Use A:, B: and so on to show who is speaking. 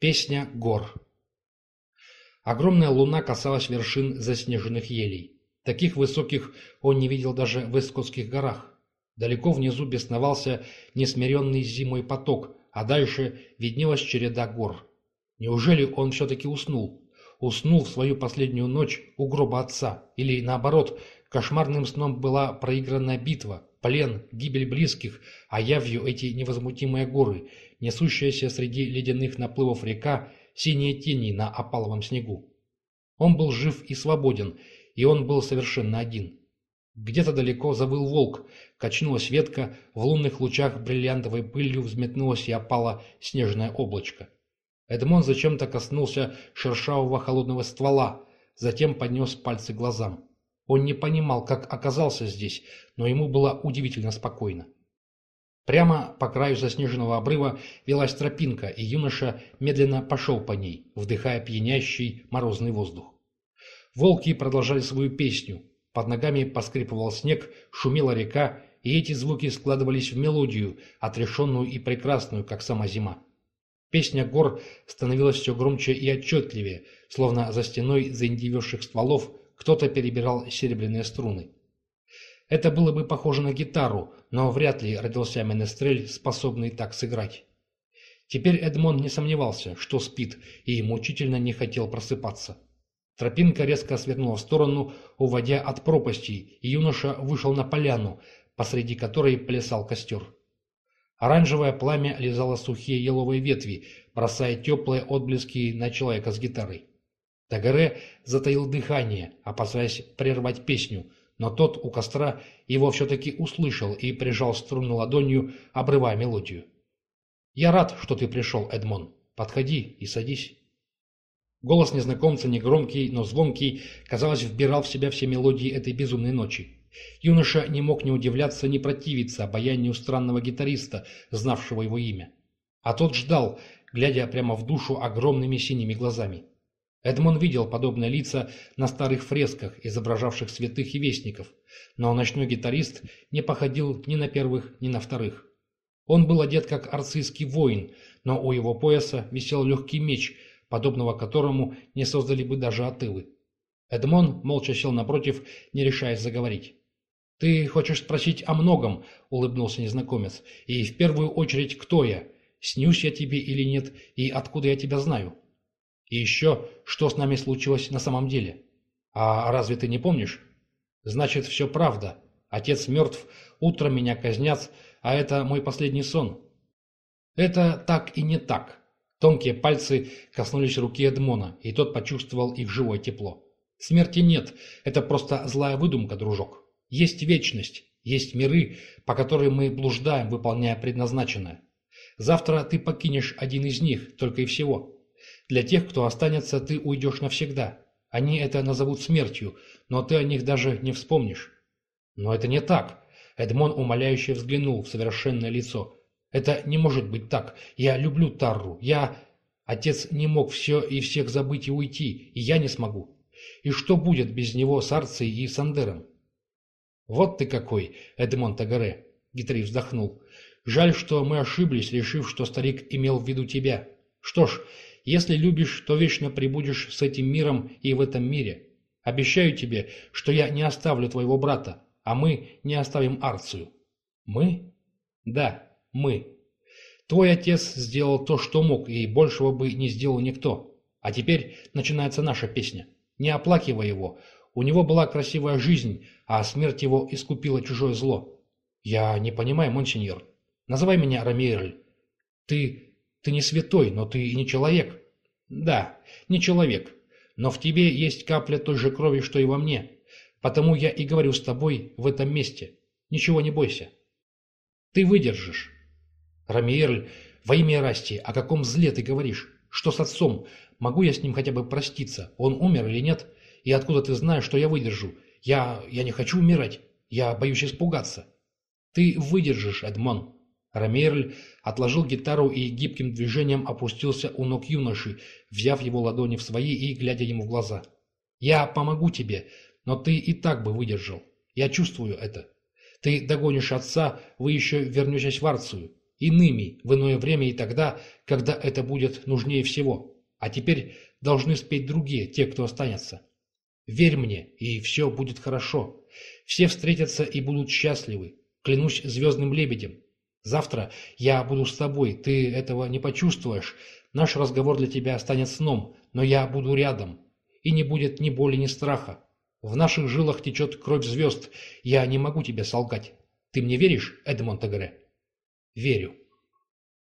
A: Песня гор. Огромная луна касалась вершин заснеженных елей. Таких высоких он не видел даже в Эскотских горах. Далеко внизу бесновался несмиренный зимой поток, а дальше виднелась череда гор. Неужели он все-таки уснул? Уснул в свою последнюю ночь у гроба отца? Или, наоборот, кошмарным сном была проигранная битва, плен, гибель близких, а явью эти невозмутимые горы, несущаяся среди ледяных наплывов река, синие тени на опаловом снегу. Он был жив и свободен, и он был совершенно один. Где-то далеко завыл волк, качнулась ветка, в лунных лучах бриллиантовой пылью взметнулось и опало снежное облачко. Эдмон зачем-то коснулся шершавого холодного ствола, затем поднес пальцы глазам. Он не понимал, как оказался здесь, но ему было удивительно спокойно. Прямо по краю заснеженного обрыва велась тропинка, и юноша медленно пошел по ней, вдыхая пьянящий морозный воздух. Волки продолжали свою песню. Под ногами поскрипывал снег, шумела река, и эти звуки складывались в мелодию, отрешенную и прекрасную, как сама зима. Песня гор становилась все громче и отчетливее, словно за стеной заиндивевших стволов кто-то перебирал серебряные струны. Это было бы похоже на гитару, но вряд ли родился Менестрель, способный так сыграть. Теперь Эдмон не сомневался, что спит, и мучительно не хотел просыпаться. Тропинка резко свернула в сторону, уводя от пропасти, и юноша вышел на поляну, посреди которой плясал костер. Оранжевое пламя лизало сухие еловые ветви, бросая теплые отблески на человека с гитарой. Тагаре затаил дыхание, опасаясь прервать песню, но тот у костра его все-таки услышал и прижал струну ладонью, обрывая мелодию. «Я рад, что ты пришел, Эдмон. Подходи и садись». Голос незнакомца, негромкий, но звонкий, казалось, вбирал в себя все мелодии этой безумной ночи. Юноша не мог ни удивляться, ни противиться обаянию странного гитариста, знавшего его имя. А тот ждал, глядя прямо в душу огромными синими глазами. Эдмон видел подобные лица на старых фресках, изображавших святых и вестников, но ночной гитарист не походил ни на первых, ни на вторых. Он был одет как арцийский воин, но у его пояса висел легкий меч, подобного которому не создали бы даже отылы. Эдмон молча сел напротив, не решаясь заговорить. «Ты хочешь спросить о многом», — улыбнулся незнакомец, — «и в первую очередь, кто я? Снюсь я тебе или нет, и откуда я тебя знаю?» И еще, что с нами случилось на самом деле? А разве ты не помнишь? Значит, все правда. Отец мертв, утром меня казнят, а это мой последний сон. Это так и не так. Тонкие пальцы коснулись руки Эдмона, и тот почувствовал их живое тепло. Смерти нет, это просто злая выдумка, дружок. Есть вечность, есть миры, по которым мы блуждаем, выполняя предназначенное. Завтра ты покинешь один из них, только и всего. Для тех, кто останется, ты уйдешь навсегда. Они это назовут смертью, но ты о них даже не вспомнишь. Но это не так. Эдмон умоляюще взглянул в совершенное лицо. Это не может быть так. Я люблю Тарру. Я... Отец не мог все и всех забыть и уйти, и я не смогу. И что будет без него с Арцией и Сандером? Вот ты какой, Эдмон Тагаре, Гитари вздохнул. Жаль, что мы ошиблись, решив, что старик имел в виду тебя. Что ж, если любишь, то вечно прибудешь с этим миром и в этом мире. Обещаю тебе, что я не оставлю твоего брата, а мы не оставим Арцию. Мы? Да, мы. Твой отец сделал то, что мог, и большего бы не сделал никто. А теперь начинается наша песня. Не оплакивай его. У него была красивая жизнь, а смерть его искупила чужое зло. Я не понимаю, монсеньор. Называй меня Рамиерль. Ты ты не святой, но ты и не человек. Да, не человек. Но в тебе есть капля той же крови, что и во мне. Потому я и говорю с тобой в этом месте. Ничего не бойся. Ты выдержишь. Рамиерль, во имя Расти, о каком зле ты говоришь? Что с отцом? Могу я с ним хотя бы проститься? Он умер или нет? И откуда ты знаешь, что я выдержу? Я... я не хочу умирать. Я боюсь испугаться. Ты выдержишь, Эдмон. Рамерль отложил гитару и гибким движением опустился у ног юноши, взяв его ладони в свои и глядя ему в глаза. «Я помогу тебе, но ты и так бы выдержал. Я чувствую это. Ты догонишь отца, вы еще вернетесь в Арцию. иными в иное время и тогда, когда это будет нужнее всего. А теперь должны спеть другие, те, кто останется. Верь мне, и все будет хорошо. Все встретятся и будут счастливы. Клянусь звездным лебедем. Завтра я буду с тобой, ты этого не почувствуешь. Наш разговор для тебя станет сном, но я буду рядом. И не будет ни боли, ни страха. В наших жилах течет кровь звезд. Я не могу тебе солгать. Ты мне веришь, Эдмон Тегре? Верю.